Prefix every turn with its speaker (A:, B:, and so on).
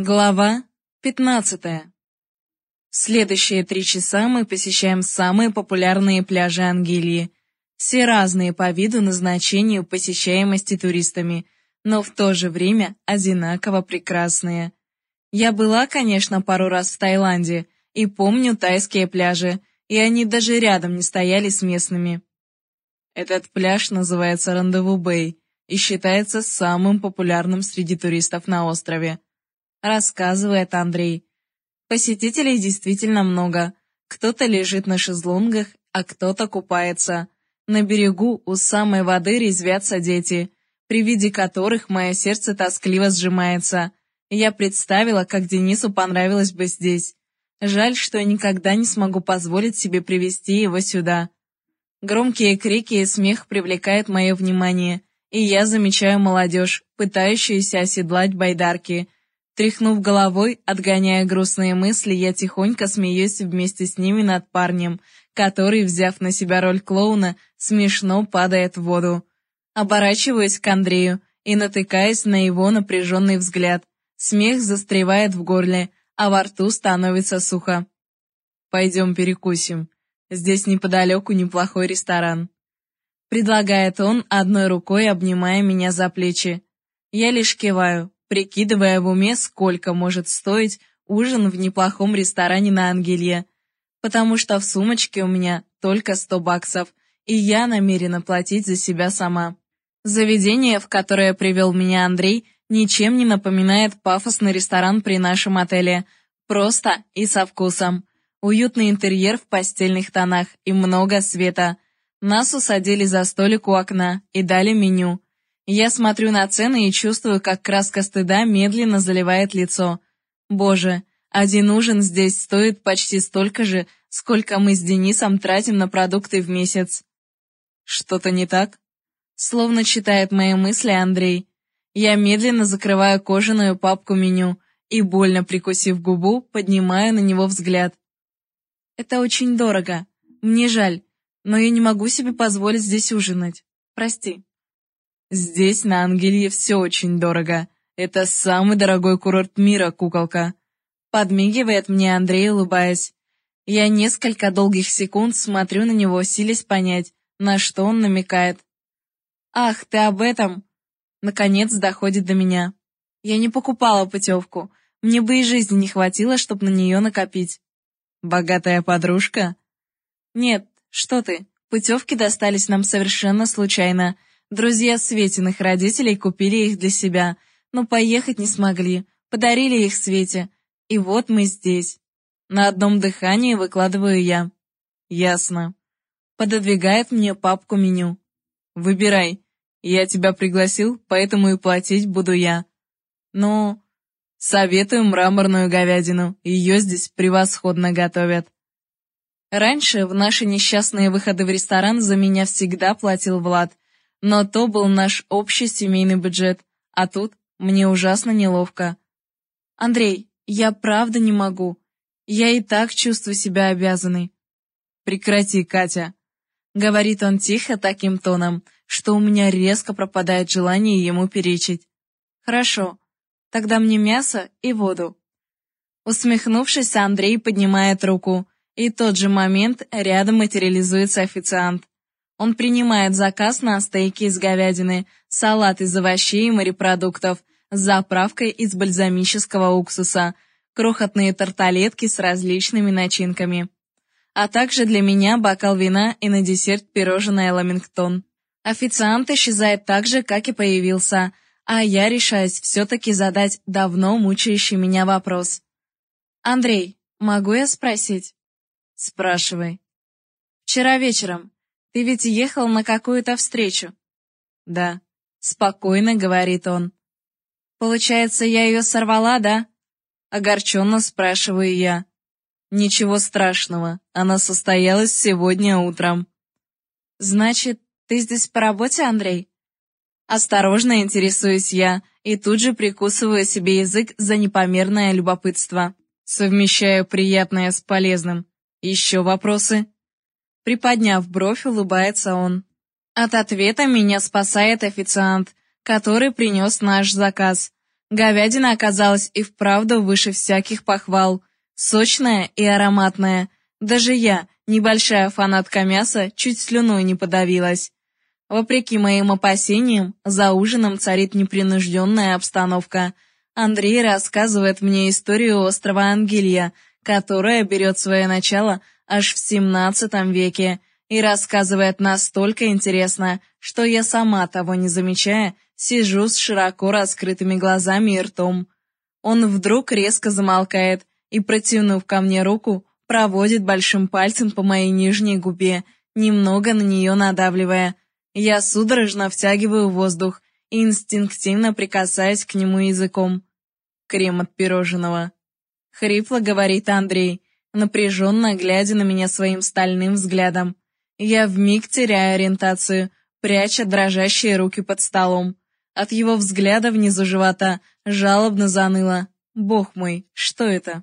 A: Глава 15. Следующие три часа мы посещаем самые популярные пляжи Ангелии. Все разные по виду, назначению, посещаемости туристами, но в то же время одинаково прекрасные. Я была, конечно, пару раз в Таиланде и помню тайские пляжи, и они даже рядом не стояли с местными. Этот пляж называется Рандеву-Бэй и считается самым популярным среди туристов на острове рассказывает Андрей. Посетителей действительно много. Кто-то лежит на шезлонгах, а кто-то купается. На берегу у самой воды резвятся дети, при виде которых мое сердце тоскливо сжимается. Я представила, как Денису понравилось бы здесь. Жаль, что я никогда не смогу позволить себе привести его сюда. Громкие крики и смех привлекают мое внимание, и я замечаю молодежь, пытающуюся оседлать байдарки – Тряхнув головой, отгоняя грустные мысли, я тихонько смеюсь вместе с ними над парнем, который, взяв на себя роль клоуна, смешно падает в воду. Оборачиваюсь к Андрею и натыкаюсь на его напряженный взгляд. Смех застревает в горле, а во рту становится сухо. «Пойдем перекусим. Здесь неподалеку неплохой ресторан». Предлагает он, одной рукой обнимая меня за плечи. Я лишь киваю, прикидывая в уме, сколько может стоить ужин в неплохом ресторане на Ангелье, потому что в сумочке у меня только 100 баксов, и я намерена платить за себя сама. Заведение, в которое привел меня Андрей, ничем не напоминает пафосный ресторан при нашем отеле. Просто и со вкусом. Уютный интерьер в постельных тонах и много света. Нас усадили за столик у окна и дали меню. Я смотрю на цены и чувствую, как краска стыда медленно заливает лицо. Боже, один ужин здесь стоит почти столько же, сколько мы с Денисом тратим на продукты в месяц. Что-то не так? Словно читает мои мысли Андрей. Я медленно закрываю кожаную папку меню и, больно прикусив губу, поднимаю на него взгляд. Это очень дорого. Мне жаль, но я не могу себе позволить здесь ужинать. Прости. Здесь, на Ангелье, все очень дорого. Это самый дорогой курорт мира, куколка. Подмигивает мне Андрей, улыбаясь. Я несколько долгих секунд смотрю на него, силясь понять, на что он намекает. «Ах, ты об этом!» Наконец доходит до меня. Я не покупала путевку. Мне бы и жизни не хватило, чтобы на нее накопить. Богатая подружка? Нет, что ты, путевки достались нам совершенно случайно. Друзья Светиных родителей купили их для себя, но поехать не смогли, подарили их Свете. И вот мы здесь. На одном дыхании выкладываю я. Ясно. Пододвигает мне папку меню. Выбирай. Я тебя пригласил, поэтому и платить буду я. Ну, советую мраморную говядину. Ее здесь превосходно готовят. Раньше в наши несчастные выходы в ресторан за меня всегда платил Влад — но то был наш общий семейный бюджет, а тут мне ужасно неловко. Андрей, я правда не могу. Я и так чувствую себя обязанной. Прекрати, Катя. Говорит он тихо таким тоном, что у меня резко пропадает желание ему перечить. Хорошо, тогда мне мясо и воду. Усмехнувшись, Андрей поднимает руку, и тот же момент рядом материализуется официант. Он принимает заказ на стейки из говядины, салат из овощей и морепродуктов с заправкой из бальзамического уксуса, крохотные тарталетки с различными начинками. А также для меня бокал вина и на десерт пирожное ламингтон. Официант исчезает так же, как и появился, а я решаюсь все-таки задать давно мучающий меня вопрос. «Андрей, могу я спросить?» «Спрашивай». «Вчера вечером ты ведь ехал на какую-то встречу?» «Да», — спокойно говорит он. «Получается, я ее сорвала, да?» Огорченно спрашиваю я. «Ничего страшного, она состоялась сегодня утром». «Значит, ты здесь по работе, Андрей?» Осторожно интересуюсь я и тут же прикусываю себе язык за непомерное любопытство. Совмещаю приятное с полезным. Еще вопросы? Приподняв бровь, улыбается он. От ответа меня спасает официант, который принес наш заказ. Говядина оказалась и вправду выше всяких похвал. Сочная и ароматная. Даже я, небольшая фанатка мяса, чуть слюной не подавилась. Вопреки моим опасениям, за ужином царит непринужденная обстановка. Андрей рассказывает мне историю острова Ангелья, которая берет свое начало аж в 17 веке, и рассказывает настолько интересно, что я сама, того не замечая, сижу с широко раскрытыми глазами и ртом. Он вдруг резко замолкает и, протянув ко мне руку, проводит большим пальцем по моей нижней губе, немного на нее надавливая – я судорожно втягиваю воздух и инстинктивно прикасаюсь к нему языком. Крем от пирожного. Хрипло говорит Андрей, напряженно глядя на меня своим стальным взглядом. Я вмиг теряю ориентацию, пряча дрожащие руки под столом. От его взгляда внизу живота жалобно заныло. Бог мой, что это?